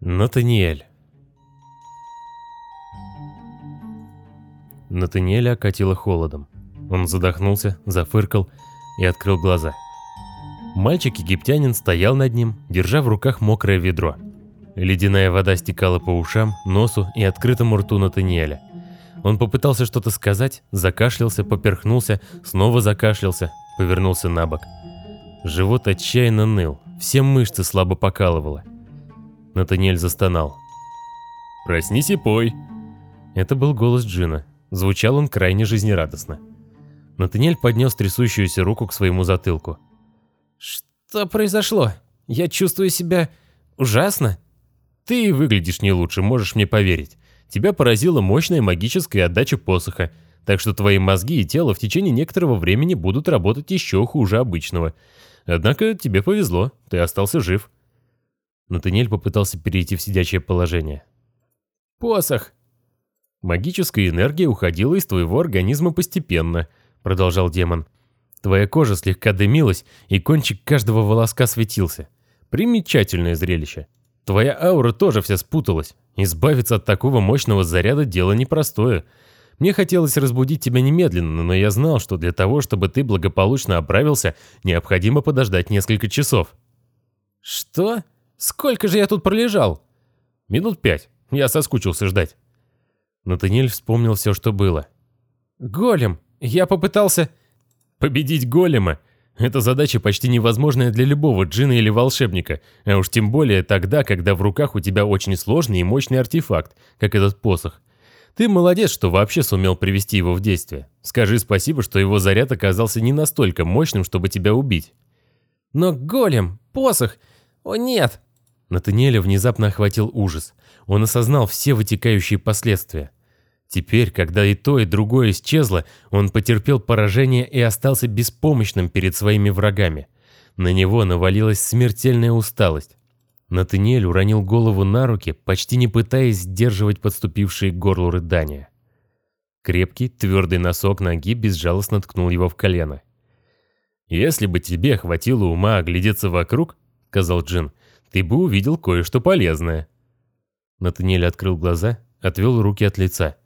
Натаниэль. Натаниэля окатило холодом. Он задохнулся, зафыркал и открыл глаза. Мальчик-египтянин стоял над ним, держа в руках мокрое ведро. Ледяная вода стекала по ушам, носу и открытому рту Натаниэля. Он попытался что-то сказать, закашлялся, поперхнулся, снова закашлялся, повернулся на бок. Живот отчаянно ныл, все мышцы слабо покалывало. Натаниэль застонал. «Проснись и пой!» Это был голос Джина. Звучал он крайне жизнерадостно. Натаниэль поднес трясущуюся руку к своему затылку. «Что произошло? Я чувствую себя ужасно». «Ты выглядишь не лучше, можешь мне поверить. Тебя поразила мощная магическая отдача посоха, так что твои мозги и тело в течение некоторого времени будут работать еще хуже обычного. Однако тебе повезло, ты остался жив». Натаниэль попытался перейти в сидячее положение. «Посох!» «Магическая энергия уходила из твоего организма постепенно», — продолжал демон. «Твоя кожа слегка дымилась, и кончик каждого волоска светился. Примечательное зрелище. Твоя аура тоже вся спуталась. Избавиться от такого мощного заряда дело непростое. Мне хотелось разбудить тебя немедленно, но я знал, что для того, чтобы ты благополучно оправился, необходимо подождать несколько часов». «Что?» Сколько же я тут пролежал?» «Минут пять. Я соскучился ждать». Натаниэль вспомнил все, что было. «Голем! Я попытался...» «Победить голема? Это задача почти невозможная для любого джина или волшебника, а уж тем более тогда, когда в руках у тебя очень сложный и мощный артефакт, как этот посох. Ты молодец, что вообще сумел привести его в действие. Скажи спасибо, что его заряд оказался не настолько мощным, чтобы тебя убить». «Но голем, посох... О нет, Натаниэля внезапно охватил ужас. Он осознал все вытекающие последствия. Теперь, когда и то, и другое исчезло, он потерпел поражение и остался беспомощным перед своими врагами. На него навалилась смертельная усталость. Натаниэль уронил голову на руки, почти не пытаясь сдерживать подступившие к горлу рыдания. Крепкий, твердый носок ноги безжалостно ткнул его в колено. «Если бы тебе хватило ума оглядеться вокруг», — сказал Джин, — ты бы увидел кое-что полезное». Натаниэль открыл глаза, отвел руки от лица.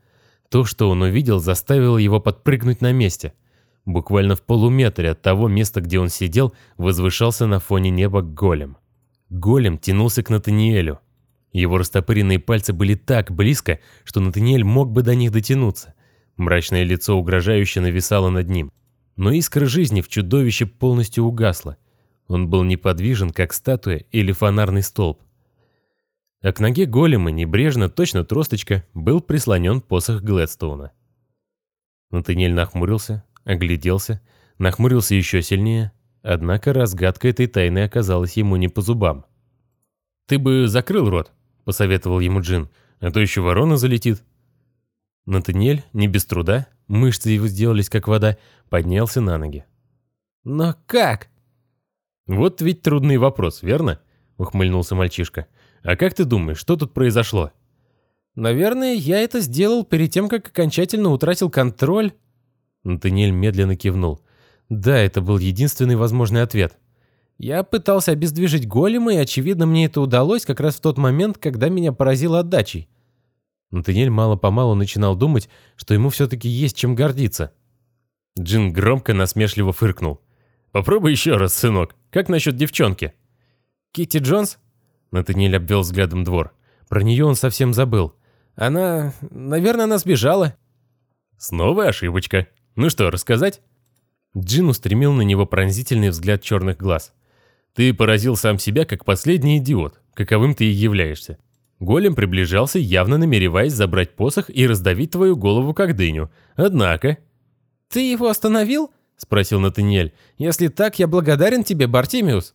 То, что он увидел, заставило его подпрыгнуть на месте. Буквально в полуметре от того места, где он сидел, возвышался на фоне неба голем. Голем тянулся к Натаниэлю. Его растопыренные пальцы были так близко, что Натаниэль мог бы до них дотянуться. Мрачное лицо угрожающе нависало над ним. Но искра жизни в чудовище полностью угасла. Он был неподвижен, как статуя или фонарный столб. А к ноге голема, небрежно, точно тросточка, был прислонен посох Глэдстоуна. Натаниэль нахмурился, огляделся, нахмурился еще сильнее, однако разгадка этой тайны оказалась ему не по зубам. «Ты бы закрыл рот», — посоветовал ему Джин, «а то еще ворона залетит». Натаниэль, не без труда, мышцы его сделались как вода, поднялся на ноги. «Но как?» «Вот ведь трудный вопрос, верно?» — ухмыльнулся мальчишка. «А как ты думаешь, что тут произошло?» «Наверное, я это сделал перед тем, как окончательно утратил контроль». Натаниэль медленно кивнул. «Да, это был единственный возможный ответ». «Я пытался обездвижить голема, и, очевидно, мне это удалось как раз в тот момент, когда меня поразило отдачей». Натаниэль мало-помалу начинал думать, что ему все-таки есть чем гордиться. Джин громко насмешливо фыркнул. «Попробуй еще раз, сынок. Как насчет девчонки?» «Китти Джонс?» Натаниэль обвел взглядом двор. Про нее он совсем забыл. «Она... наверное, она сбежала». «Снова ошибочка. Ну что, рассказать?» Джин устремил на него пронзительный взгляд черных глаз. «Ты поразил сам себя, как последний идиот, каковым ты и являешься. Голем приближался, явно намереваясь забрать посох и раздавить твою голову как дыню. Однако...» «Ты его остановил?» — спросил Натаниэль. «Если так, я благодарен тебе, Бартимиус».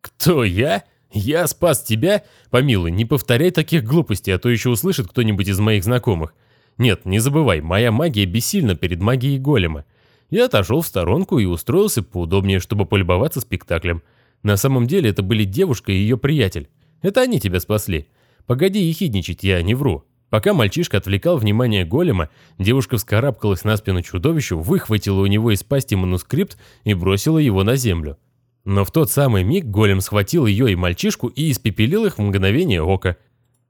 «Кто я? Я спас тебя? Помилуй, не повторяй таких глупостей, а то еще услышит кто-нибудь из моих знакомых. Нет, не забывай, моя магия бессильна перед магией голема. Я отошел в сторонку и устроился поудобнее, чтобы полюбоваться спектаклем. На самом деле это были девушка и ее приятель. Это они тебя спасли. Погоди ехидничать, я не вру. Пока мальчишка отвлекал внимание голема, девушка вскарабкалась на спину чудовищу, выхватила у него из пасти манускрипт и бросила его на землю. Но в тот самый миг голем схватил ее и мальчишку и испепелил их в мгновение ока.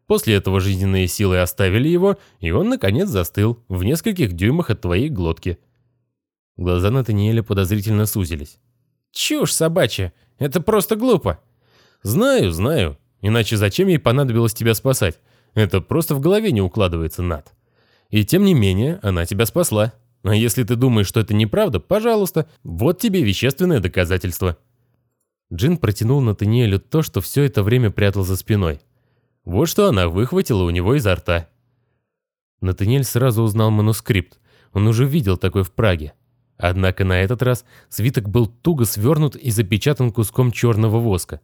После этого жизненные силы оставили его, и он, наконец, застыл в нескольких дюймах от твоей глотки. Глаза Натаниэля подозрительно сузились. «Чушь собачья! Это просто глупо!» «Знаю, знаю. Иначе зачем ей понадобилось тебя спасать? Это просто в голове не укладывается, Над. И тем не менее, она тебя спасла. А если ты думаешь, что это неправда, пожалуйста, вот тебе вещественное доказательство». Джин протянул Натаниэлю то, что все это время прятал за спиной. Вот что она выхватила у него изо рта. Натаниэль сразу узнал манускрипт. Он уже видел такой в Праге. Однако на этот раз свиток был туго свернут и запечатан куском черного воска.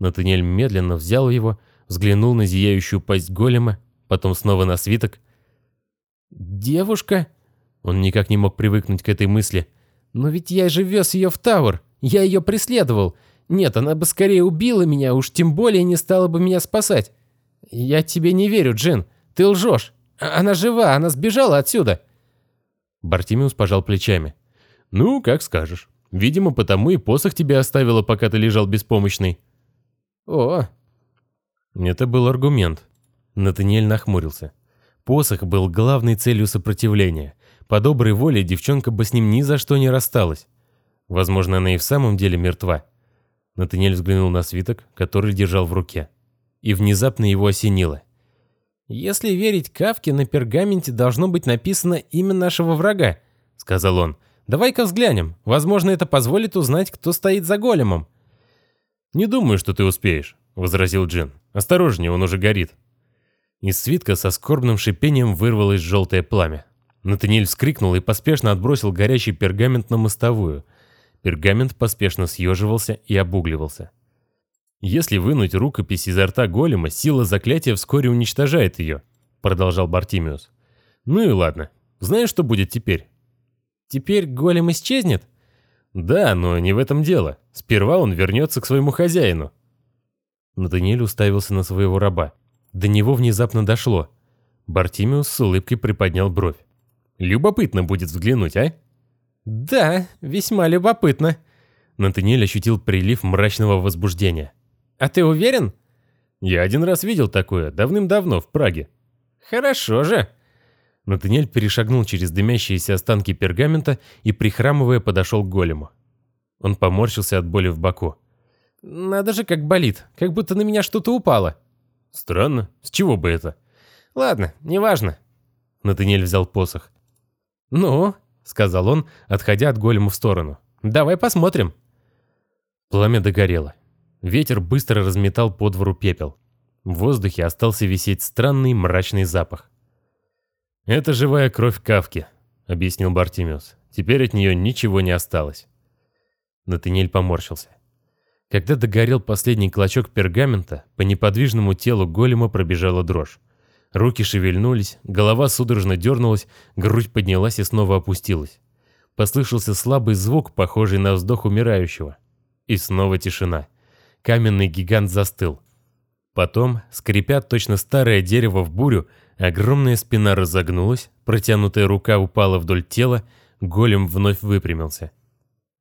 Натаниэль медленно взял его, взглянул на зияющую пасть голема, потом снова на свиток. «Девушка?» Он никак не мог привыкнуть к этой мысли. «Но ведь я же вез ее в Тауэр. Я ее преследовал. Нет, она бы скорее убила меня, уж тем более не стала бы меня спасать. Я тебе не верю, Джин. Ты лжешь. А она жива, она сбежала отсюда». Бартимиус пожал плечами. «Ну, как скажешь. Видимо, потому и посох тебя оставила, пока ты лежал беспомощный». «О!» Это был аргумент. Натаниэль нахмурился. Посох был главной целью сопротивления. По доброй воле девчонка бы с ним ни за что не рассталась. Возможно, она и в самом деле мертва. Натаниэль взглянул на свиток, который держал в руке. И внезапно его осенило. «Если верить Кавке, на пергаменте должно быть написано имя нашего врага», — сказал он. «Давай-ка взглянем. Возможно, это позволит узнать, кто стоит за големом». «Не думаю, что ты успеешь», — возразил Джин. «Осторожнее, он уже горит». Из свитка со скорбным шипением вырвалось желтое пламя. Натаниэль вскрикнул и поспешно отбросил горящий пергамент на мостовую. Пергамент поспешно съеживался и обугливался. «Если вынуть рукопись изо рта голема, сила заклятия вскоре уничтожает ее», — продолжал Бартимиус. «Ну и ладно. Знаешь, что будет теперь?» «Теперь голем исчезнет?» «Да, но не в этом дело. Сперва он вернется к своему хозяину». Натаниэль уставился на своего раба. До него внезапно дошло. Бартимиус с улыбкой приподнял бровь. «Любопытно будет взглянуть, а?» «Да, весьма любопытно». Натаниэль ощутил прилив мрачного возбуждения. «А ты уверен?» «Я один раз видел такое, давным-давно, в Праге». «Хорошо же». Натаниэль перешагнул через дымящиеся останки пергамента и, прихрамывая, подошел к голему. Он поморщился от боли в боку. «Надо же, как болит, как будто на меня что-то упало». «Странно, с чего бы это?» «Ладно, неважно». Натаниэль взял посох. «Ну?» — сказал он, отходя от голема в сторону. «Давай посмотрим». Пламя догорело. Ветер быстро разметал по двору пепел. В воздухе остался висеть странный мрачный запах. «Это живая кровь Кавки», — объяснил Бартимиус. «Теперь от нее ничего не осталось». Натаниэль поморщился. Когда догорел последний клочок пергамента, по неподвижному телу голема пробежала дрожь. Руки шевельнулись, голова судорожно дернулась, грудь поднялась и снова опустилась. Послышался слабый звук, похожий на вздох умирающего. И снова тишина каменный гигант застыл. Потом, скрипя точно старое дерево в бурю, огромная спина разогнулась, протянутая рука упала вдоль тела, голем вновь выпрямился.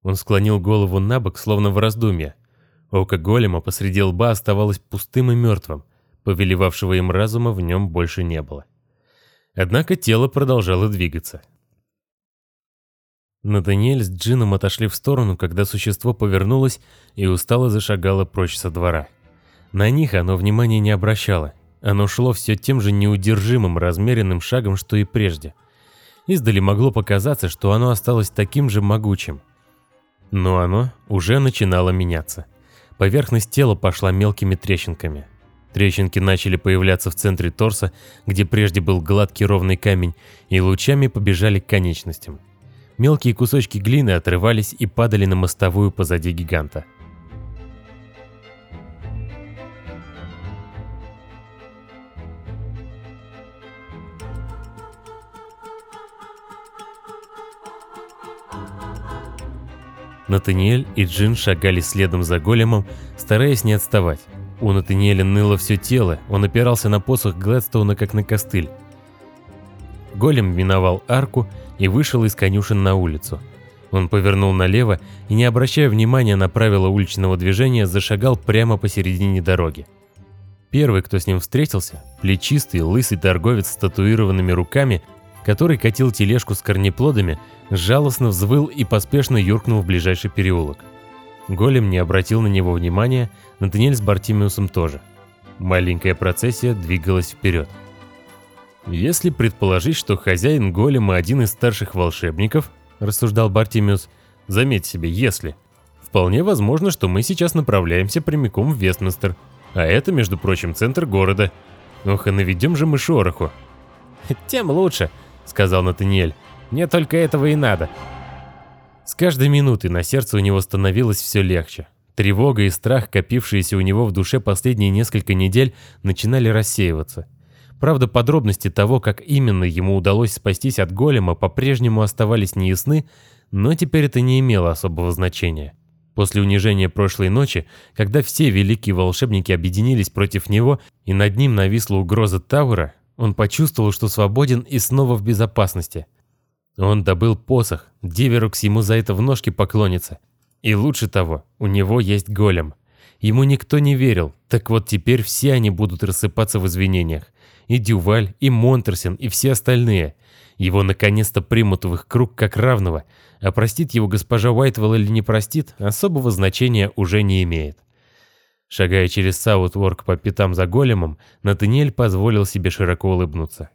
Он склонил голову на бок, словно в раздумье. Око голема посреди лба оставалось пустым и мертвым, повелевавшего им разума в нем больше не было. Однако тело продолжало двигаться. Натаниэль с Джином отошли в сторону, когда существо повернулось и устало зашагало прочь со двора. На них оно внимания не обращало. Оно шло все тем же неудержимым, размеренным шагом, что и прежде. Издали могло показаться, что оно осталось таким же могучим. Но оно уже начинало меняться. Поверхность тела пошла мелкими трещинками. Трещинки начали появляться в центре торса, где прежде был гладкий ровный камень, и лучами побежали к конечностям. Мелкие кусочки глины отрывались и падали на мостовую позади гиганта. Натаниэль и Джин шагали следом за големом, стараясь не отставать. У Натаниэля ныло все тело, он опирался на посох Глэдстоуна как на костыль. Голем миновал арку и вышел из конюшен на улицу. Он повернул налево и, не обращая внимания на правила уличного движения, зашагал прямо посередине дороги. Первый, кто с ним встретился, плечистый, лысый торговец с татуированными руками, который катил тележку с корнеплодами, жалостно взвыл и поспешно юркнул в ближайший переулок. Голем не обратил на него внимания, Натаниэль с Бартимиусом тоже. Маленькая процессия двигалась вперед. Если предположить, что хозяин голема один из старших волшебников, рассуждал Бартимиус, заметь себе, если. Вполне возможно, что мы сейчас направляемся прямиком в Вестминстер, а это, между прочим, центр города. Ох, и наведем же мы шороху. Тем лучше, сказал Натаниэль. Мне только этого и надо. С каждой минутой на сердце у него становилось все легче. Тревога и страх, копившиеся у него в душе последние несколько недель, начинали рассеиваться. Правда, подробности того, как именно ему удалось спастись от голема, по-прежнему оставались неясны, но теперь это не имело особого значения. После унижения прошлой ночи, когда все великие волшебники объединились против него и над ним нависла угроза Тауэра, он почувствовал, что свободен и снова в безопасности. Он добыл посох, Диверукс ему за это в ножки поклонится. И лучше того, у него есть голем. Ему никто не верил, так вот теперь все они будут рассыпаться в извинениях. И Дюваль, и Монтерсен, и все остальные. Его наконец-то примут в их круг как равного, а простит его госпожа Уайтвелл или не простит, особого значения уже не имеет. Шагая через Саутворк по пятам за големом, Натаниэль позволил себе широко улыбнуться.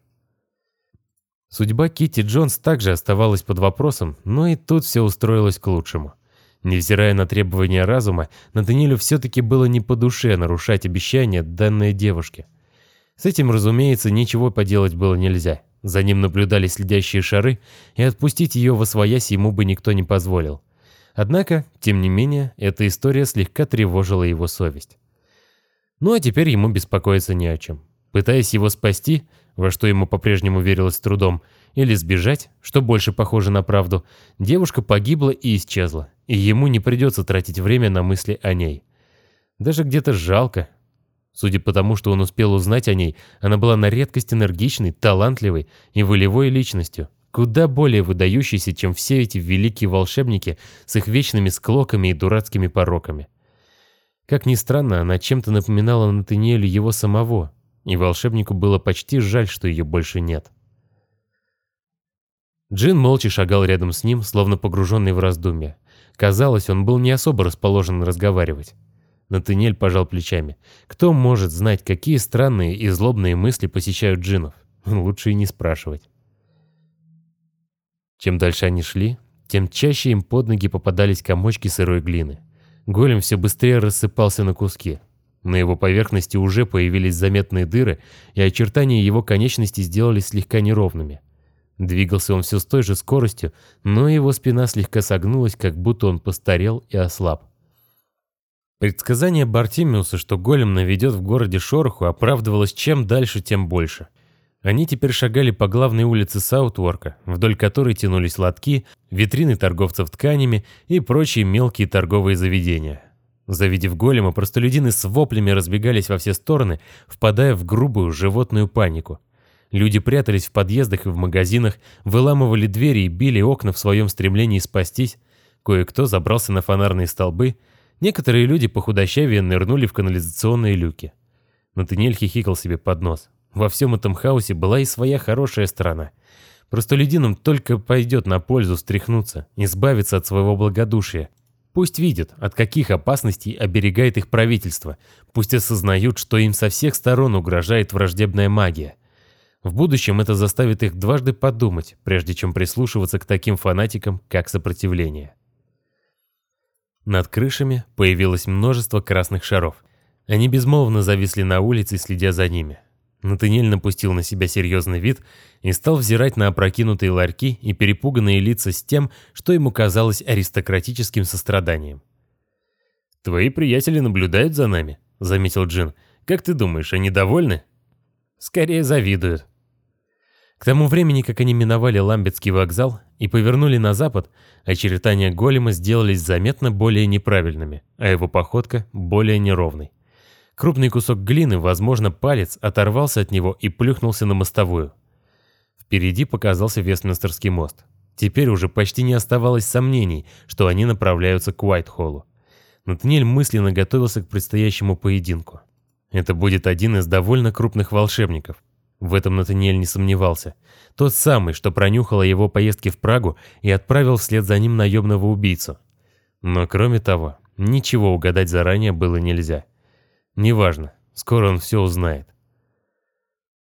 Судьба Кити Джонс также оставалась под вопросом, но и тут все устроилось к лучшему. Невзирая на требования разума, Натаниэлю все-таки было не по душе нарушать обещание данной девушке. С этим, разумеется, ничего поделать было нельзя. За ним наблюдали следящие шары, и отпустить ее во своясь ему бы никто не позволил. Однако, тем не менее, эта история слегка тревожила его совесть. Ну а теперь ему беспокоиться не о чем. Пытаясь его спасти, во что ему по-прежнему верилось трудом, или сбежать, что больше похоже на правду, девушка погибла и исчезла, и ему не придется тратить время на мысли о ней. Даже где-то жалко. Судя по тому, что он успел узнать о ней, она была на редкость энергичной, талантливой и волевой личностью, куда более выдающейся, чем все эти великие волшебники с их вечными склоками и дурацкими пороками. Как ни странно, она чем-то напоминала Натаниэлю его самого, и волшебнику было почти жаль, что ее больше нет. Джин молча шагал рядом с ним, словно погруженный в раздумья. Казалось, он был не особо расположен разговаривать. Натаниэль пожал плечами. Кто может знать, какие странные и злобные мысли посещают джинов? Лучше и не спрашивать. Чем дальше они шли, тем чаще им под ноги попадались комочки сырой глины. Голем все быстрее рассыпался на куски. На его поверхности уже появились заметные дыры, и очертания его конечностей сделались слегка неровными. Двигался он все с той же скоростью, но его спина слегка согнулась, как будто он постарел и ослаб. Предсказание Бартимиуса, что голем наведет в городе шороху, оправдывалось чем дальше, тем больше. Они теперь шагали по главной улице Саутворка, вдоль которой тянулись лотки, витрины торговцев тканями и прочие мелкие торговые заведения. Завидев голема, простолюдины с воплями разбегались во все стороны, впадая в грубую животную панику. Люди прятались в подъездах и в магазинах, выламывали двери и били окна в своем стремлении спастись. Кое-кто забрался на фонарные столбы. Некоторые люди похудощавее нырнули в канализационные люки. Натаниэль хихикал себе под нос. Во всем этом хаосе была и своя хорошая сторона. Простолюдинам только пойдет на пользу стряхнуться, избавиться от своего благодушия, Пусть видят, от каких опасностей оберегает их правительство. Пусть осознают, что им со всех сторон угрожает враждебная магия. В будущем это заставит их дважды подумать, прежде чем прислушиваться к таким фанатикам, как сопротивление. Над крышами появилось множество красных шаров. Они безмолвно зависли на улице, следя за ними. Натаниэль напустил на себя серьезный вид и стал взирать на опрокинутые ларьки и перепуганные лица с тем, что ему казалось аристократическим состраданием. «Твои приятели наблюдают за нами», — заметил Джин. «Как ты думаешь, они довольны?» «Скорее завидуют». К тому времени, как они миновали Ламбетский вокзал и повернули на запад, очертания голема сделались заметно более неправильными, а его походка более неровной. Крупный кусок глины, возможно, палец, оторвался от него и плюхнулся на мостовую. Впереди показался Вестминстерский мост. Теперь уже почти не оставалось сомнений, что они направляются к Уайтхоллу. Натаниэль мысленно готовился к предстоящему поединку. Это будет один из довольно крупных волшебников. В этом Натаниэль не сомневался. Тот самый, что пронюхал о его поездке в Прагу и отправил вслед за ним наемного убийцу. Но кроме того, ничего угадать заранее было нельзя. Неважно, скоро он все узнает.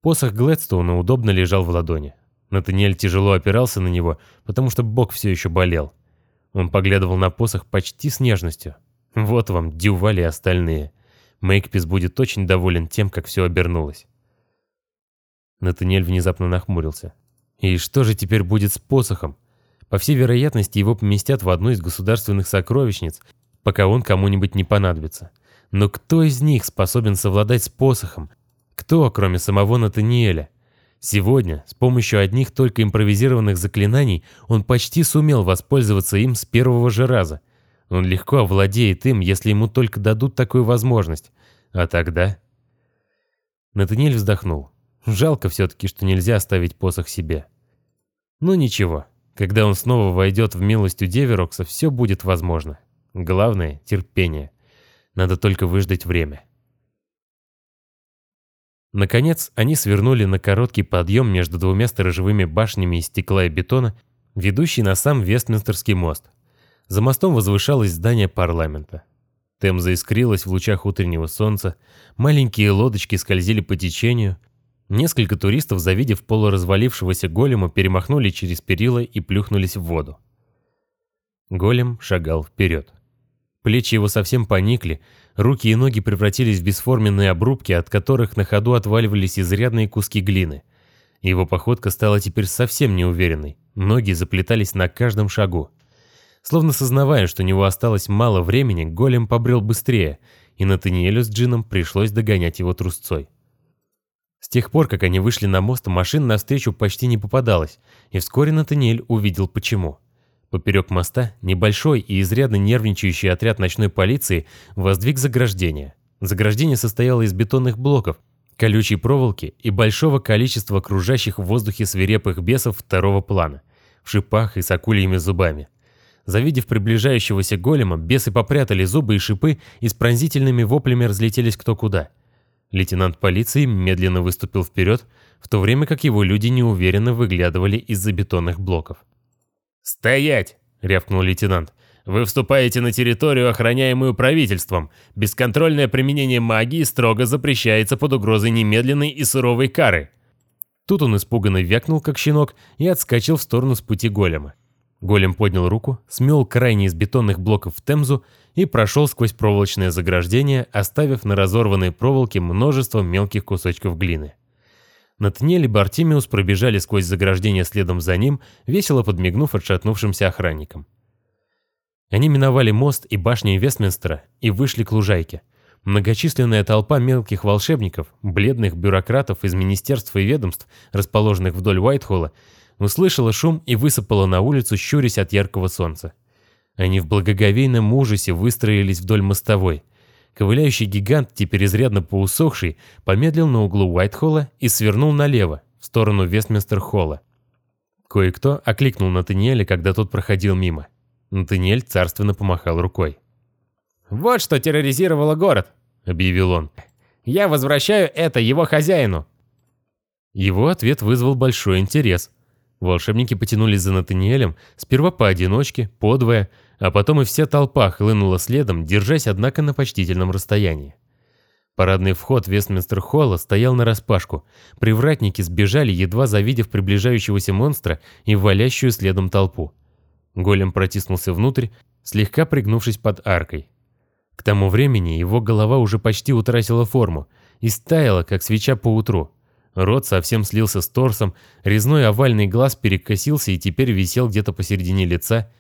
Посох Глэдстоуна удобно лежал в ладони. Натаниэль тяжело опирался на него, потому что бок все еще болел. Он поглядывал на посох почти с нежностью. Вот вам Дюваль и остальные. Мейкпис будет очень доволен тем, как все обернулось. Натаниэль внезапно нахмурился. И что же теперь будет с посохом? По всей вероятности, его поместят в одну из государственных сокровищниц, пока он кому-нибудь не понадобится. Но кто из них способен совладать с посохом? Кто, кроме самого Натаниэля? Сегодня, с помощью одних только импровизированных заклинаний, он почти сумел воспользоваться им с первого же раза. Он легко овладеет им, если ему только дадут такую возможность. А тогда... Натаниэль вздохнул. Жалко все-таки, что нельзя оставить посох себе. Ну ничего, когда он снова войдет в милость у Деверокса, все будет возможно. Главное — терпение. Надо только выждать время. Наконец, они свернули на короткий подъем между двумя сторожевыми башнями из стекла и бетона, ведущий на сам Вестминстерский мост. За мостом возвышалось здание парламента. Темза искрилась в лучах утреннего солнца, маленькие лодочки скользили по течению. Несколько туристов, завидев полуразвалившегося голема, перемахнули через перила и плюхнулись в воду. Голем шагал вперед. Плечи его совсем поникли, руки и ноги превратились в бесформенные обрубки, от которых на ходу отваливались изрядные куски глины. Его походка стала теперь совсем неуверенной, ноги заплетались на каждом шагу. Словно сознавая, что у него осталось мало времени, голем побрел быстрее, и Натаниэлю с Джином пришлось догонять его трусцой. С тех пор, как они вышли на мост, машин навстречу почти не попадалось, и вскоре Натаниэль увидел почему. Поперек моста небольшой и изрядно нервничающий отряд ночной полиции воздвиг заграждение. Заграждение состояло из бетонных блоков, колючей проволоки и большого количества окружающих в воздухе свирепых бесов второго плана, в шипах и с акульями зубами. Завидев приближающегося голема, бесы попрятали зубы и шипы и с пронзительными воплями разлетелись кто куда. Лейтенант полиции медленно выступил вперед, в то время как его люди неуверенно выглядывали из-за бетонных блоков. «Стоять!» — рявкнул лейтенант. «Вы вступаете на территорию, охраняемую правительством. Бесконтрольное применение магии строго запрещается под угрозой немедленной и суровой кары». Тут он испуганно вякнул, как щенок, и отскочил в сторону с пути голема. Голем поднял руку, смел крайний из бетонных блоков в Темзу и прошел сквозь проволочное заграждение, оставив на разорванной проволоке множество мелких кусочков глины. Натаниэль и Бартимиус пробежали сквозь заграждение следом за ним, весело подмигнув отшатнувшимся охранникам. Они миновали мост и башни Вестминстера и вышли к лужайке. Многочисленная толпа мелких волшебников, бледных бюрократов из министерств и ведомств, расположенных вдоль Уайтхолла, услышала шум и высыпала на улицу, щурясь от яркого солнца. Они в благоговейном ужасе выстроились вдоль мостовой. Ковыляющий гигант, теперь изрядно поусохший, помедлил на углу Уайтхолла и свернул налево, в сторону Вестминстер-холла. Кое-кто окликнул Натаниэля, когда тот проходил мимо. Натаниэль царственно помахал рукой. «Вот что терроризировало город», — объявил он. «Я возвращаю это его хозяину». Его ответ вызвал большой интерес. Волшебники потянулись за Натаниэлем, сперва поодиночке, подвое, а потом и вся толпа хлынула следом, держась, однако, на почтительном расстоянии. Парадный вход Вестминстер-холла стоял нараспашку. Привратники сбежали, едва завидев приближающегося монстра и валящую следом толпу. Голем протиснулся внутрь, слегка пригнувшись под аркой. К тому времени его голова уже почти утратила форму и стаяла, как свеча по утру. Рот совсем слился с торсом, резной овальный глаз перекосился и теперь висел где-то посередине лица,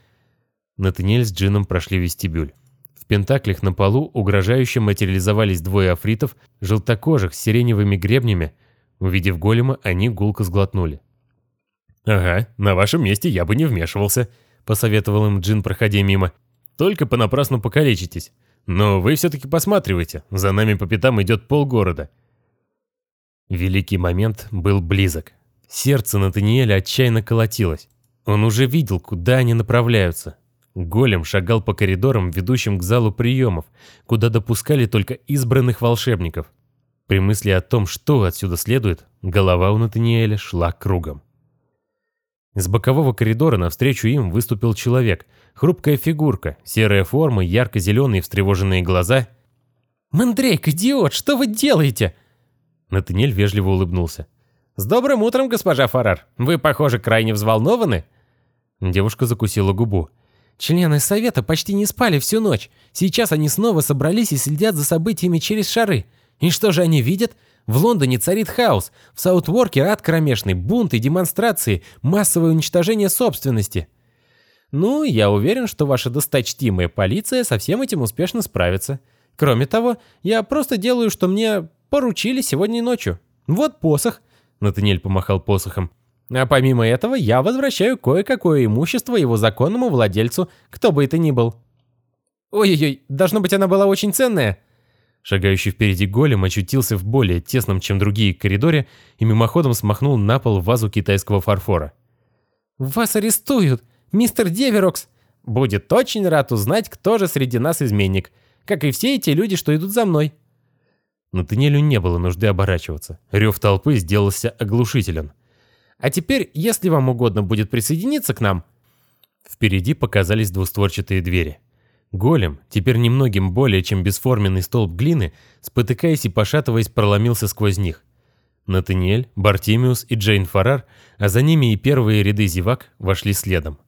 Натаниэль с Джином прошли вестибюль. В пентаклях на полу угрожающе материализовались двое афритов, желтокожих с сиреневыми гребнями. Увидев голема, они гулко сглотнули. «Ага, на вашем месте я бы не вмешивался», — посоветовал им Джин, проходя мимо. «Только понапрасну покалечитесь. Но вы все-таки посматривайте, за нами по пятам идет полгорода». Великий момент был близок. Сердце Натаниэля отчаянно колотилось. Он уже видел, куда они направляются. Голем шагал по коридорам, ведущим к залу приемов, куда допускали только избранных волшебников. При мысли о том, что отсюда следует, голова у Натаниэля шла кругом. Из бокового коридора навстречу им выступил человек, хрупкая фигурка, серая форма, ярко-зеленые встревоженные глаза. «Мандрейк, идиот, что вы делаете?» Натаниэль вежливо улыбнулся. «С добрым утром, госпожа Фарар. Вы, похоже, крайне взволнованы?» Девушка закусила губу. «Члены совета почти не спали всю ночь. Сейчас они снова собрались и следят за событиями через шары. И что же они видят? В Лондоне царит хаос. В Саутворке ад кромешный, бунты, демонстрации, массовое уничтожение собственности. Ну, я уверен, что ваша досточтимая полиция со всем этим успешно справится. Кроме того, я просто делаю, что мне поручили сегодня ночью. Вот посох. Натаниэль помахал посохом. А помимо этого, я возвращаю кое-какое имущество его законному владельцу, кто бы это ни был. Ой-ой-ой, должно быть, она была очень ценная. Шагающий впереди голем очутился в более тесном, чем другие коридоре, и мимоходом смахнул на пол вазу китайского фарфора. «Вас арестуют, мистер Деверокс!» «Будет очень рад узнать, кто же среди нас изменник, как и все эти люди, что идут за мной». Натаниэлю не было нужды оборачиваться. Рев толпы сделался оглушителен. «А теперь, если вам угодно будет присоединиться к нам...» Впереди показались двустворчатые двери. Голем, теперь немногим более чем бесформенный столб глины, спотыкаясь и пошатываясь, проломился сквозь них. Натаниэль, Бартимиус и Джейн Фарар, а за ними и первые ряды зевак, вошли следом.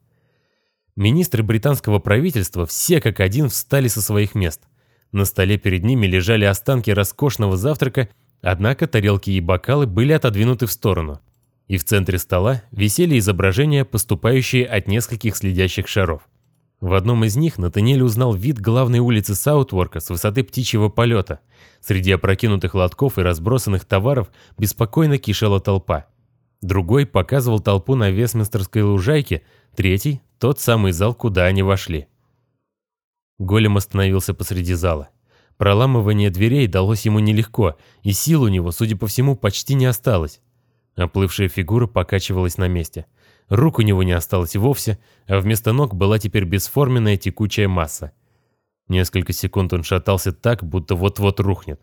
Министры британского правительства все как один встали со своих мест. На столе перед ними лежали останки роскошного завтрака, однако тарелки и бокалы были отодвинуты в сторону. И в центре стола висели изображения, поступающие от нескольких следящих шаров. В одном из них Натаниэль узнал вид главной улицы Саутворка с высоты птичьего полета. Среди опрокинутых лотков и разбросанных товаров беспокойно кишела толпа. Другой показывал толпу на Вестминстерской лужайке, третий — тот самый зал, куда они вошли. Голем остановился посреди зала. Проламывание дверей далось ему нелегко, и сил у него, судя по всему, почти не осталось. Оплывшая фигура покачивалась на месте. Рук у него не осталось вовсе, а вместо ног была теперь бесформенная текучая масса. Несколько секунд он шатался так, будто вот-вот рухнет.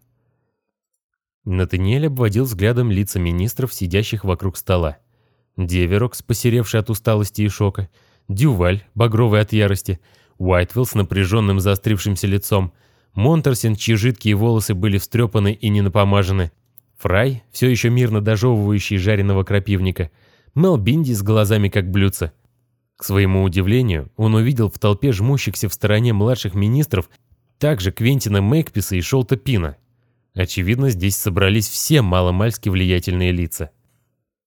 Натаниэль обводил взглядом лица министров, сидящих вокруг стола. Деверокс, посеревший от усталости и шока, Дюваль, багровый от ярости, Уайтвилл с напряженным заострившимся лицом, Монтерсен, чьи жидкие волосы были встрепаны и не напомажены, Фрай, все еще мирно дожевывающий жареного крапивника — Мел Бинди с глазами как блюдца. К своему удивлению, он увидел в толпе жмущихся в стороне младших министров также Квентина Мэкписа и Шолта Пина. Очевидно, здесь собрались все маломальски влиятельные лица.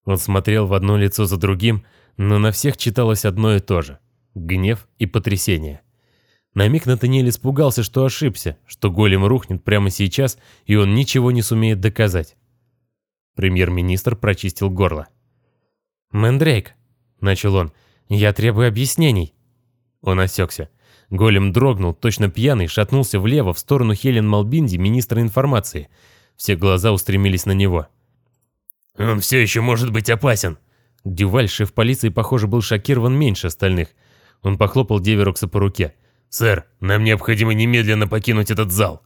Он смотрел в одно лицо за другим, но на всех читалось одно и то же — гнев и потрясение. На миг Натаниэль испугался, что ошибся, что голем рухнет прямо сейчас, и он ничего не сумеет доказать. Премьер-министр прочистил горло. «Мэндрейк», — начал он, — «я требую объяснений». Он осекся. Голем дрогнул, точно пьяный, шатнулся влево в сторону Хелен Малбинди, министра информации. Все глаза устремились на него. «Он все еще может быть опасен». Дюваль, шеф полиции, похоже, был шокирован меньше остальных. Он похлопал Деверокса по руке. «Сэр, нам необходимо немедленно покинуть этот зал».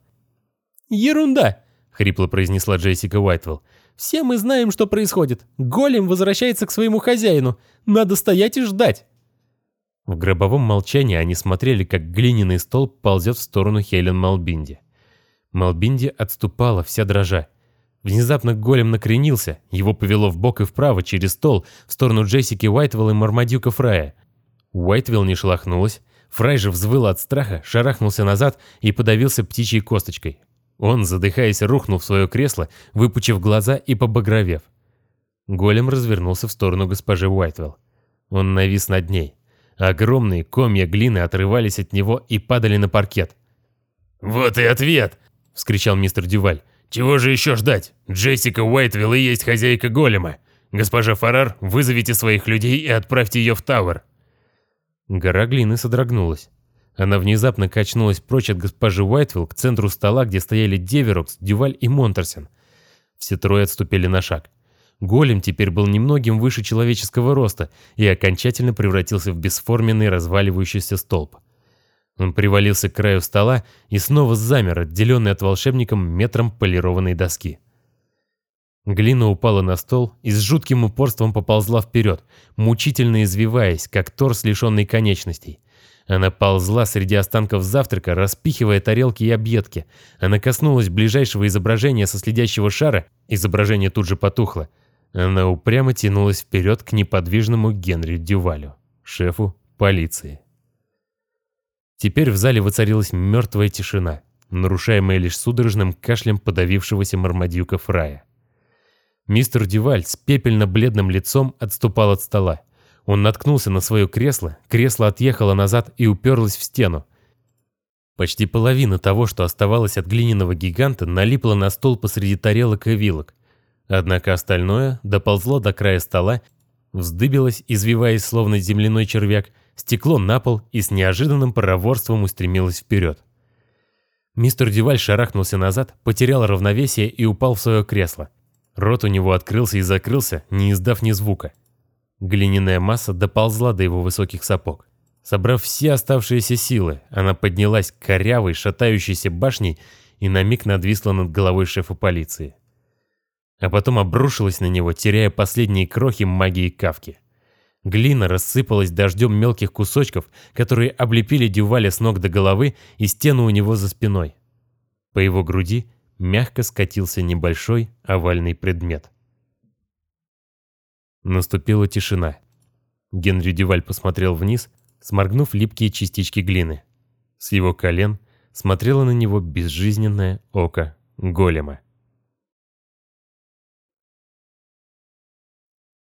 «Ерунда!» — хрипло произнесла Джессика Уайтвелл. Все мы знаем, что происходит. Голем возвращается к своему хозяину. Надо стоять и ждать. В гробовом молчании они смотрели, как глиняный столб ползет в сторону Хелен Малбинди. Малбинди отступала, вся дрожа. Внезапно голем накренился, его повело в бок и вправо через стол в сторону Джессики Уайтвелл и Мармадюка Фрая. Уайтвелл не шелохнулась, Фрай же взвыл от страха, шарахнулся назад и подавился птичьей косточкой. Он, задыхаясь, рухнул в свое кресло, выпучив глаза и побагровев. Голем развернулся в сторону госпожи Уайтвелл. Он навис над ней. Огромные комья глины отрывались от него и падали на паркет. «Вот и ответ!» — вскричал мистер Дюваль. «Чего же еще ждать? Джессика Уайтвелл и есть хозяйка голема. Госпожа Фарар, вызовите своих людей и отправьте ее в Тауэр». Гора глины содрогнулась. Она внезапно качнулась прочь от госпожи Уайтвилл к центру стола, где стояли Деверокс, Дюваль и Монтерсен. Все трое отступили на шаг. Голем теперь был немногим выше человеческого роста и окончательно превратился в бесформенный разваливающийся столб. Он привалился к краю стола и снова замер, отделенный от волшебником метром полированной доски. Глина упала на стол и с жутким упорством поползла вперед, мучительно извиваясь, как торс, лишенный конечностей. Она ползла среди останков завтрака, распихивая тарелки и объедки. Она коснулась ближайшего изображения со следящего шара, изображение тут же потухло. Она упрямо тянулась вперед к неподвижному Генри Дювалю, шефу полиции. Теперь в зале воцарилась мертвая тишина, нарушаемая лишь судорожным кашлем подавившегося Мармадюка Фрая. Мистер Дюваль с пепельно-бледным лицом отступал от стола. Он наткнулся на свое кресло, кресло отъехало назад и уперлось в стену. Почти половина того, что оставалось от глиняного гиганта, налипла на стол посреди тарелок и вилок. Однако остальное доползло до края стола, вздыбилось, извиваясь словно земляной червяк, стекло на пол и с неожиданным проворством устремилось вперед. Мистер Дюваль шарахнулся назад, потерял равновесие и упал в свое кресло. Рот у него открылся и закрылся, не издав ни звука. Глиняная масса доползла до его высоких сапог. Собрав все оставшиеся силы, она поднялась к корявой, шатающейся башней и на миг надвисла над головой шефа полиции. А потом обрушилась на него, теряя последние крохи магии Кавки. Глина рассыпалась дождем мелких кусочков, которые облепили Дюваля с ног до головы и стену у него за спиной. По его груди мягко скатился небольшой овальный предмет. Наступила тишина. Генри Дюваль посмотрел вниз, сморгнув липкие частички глины. С его колен смотрело на него безжизненное око голема.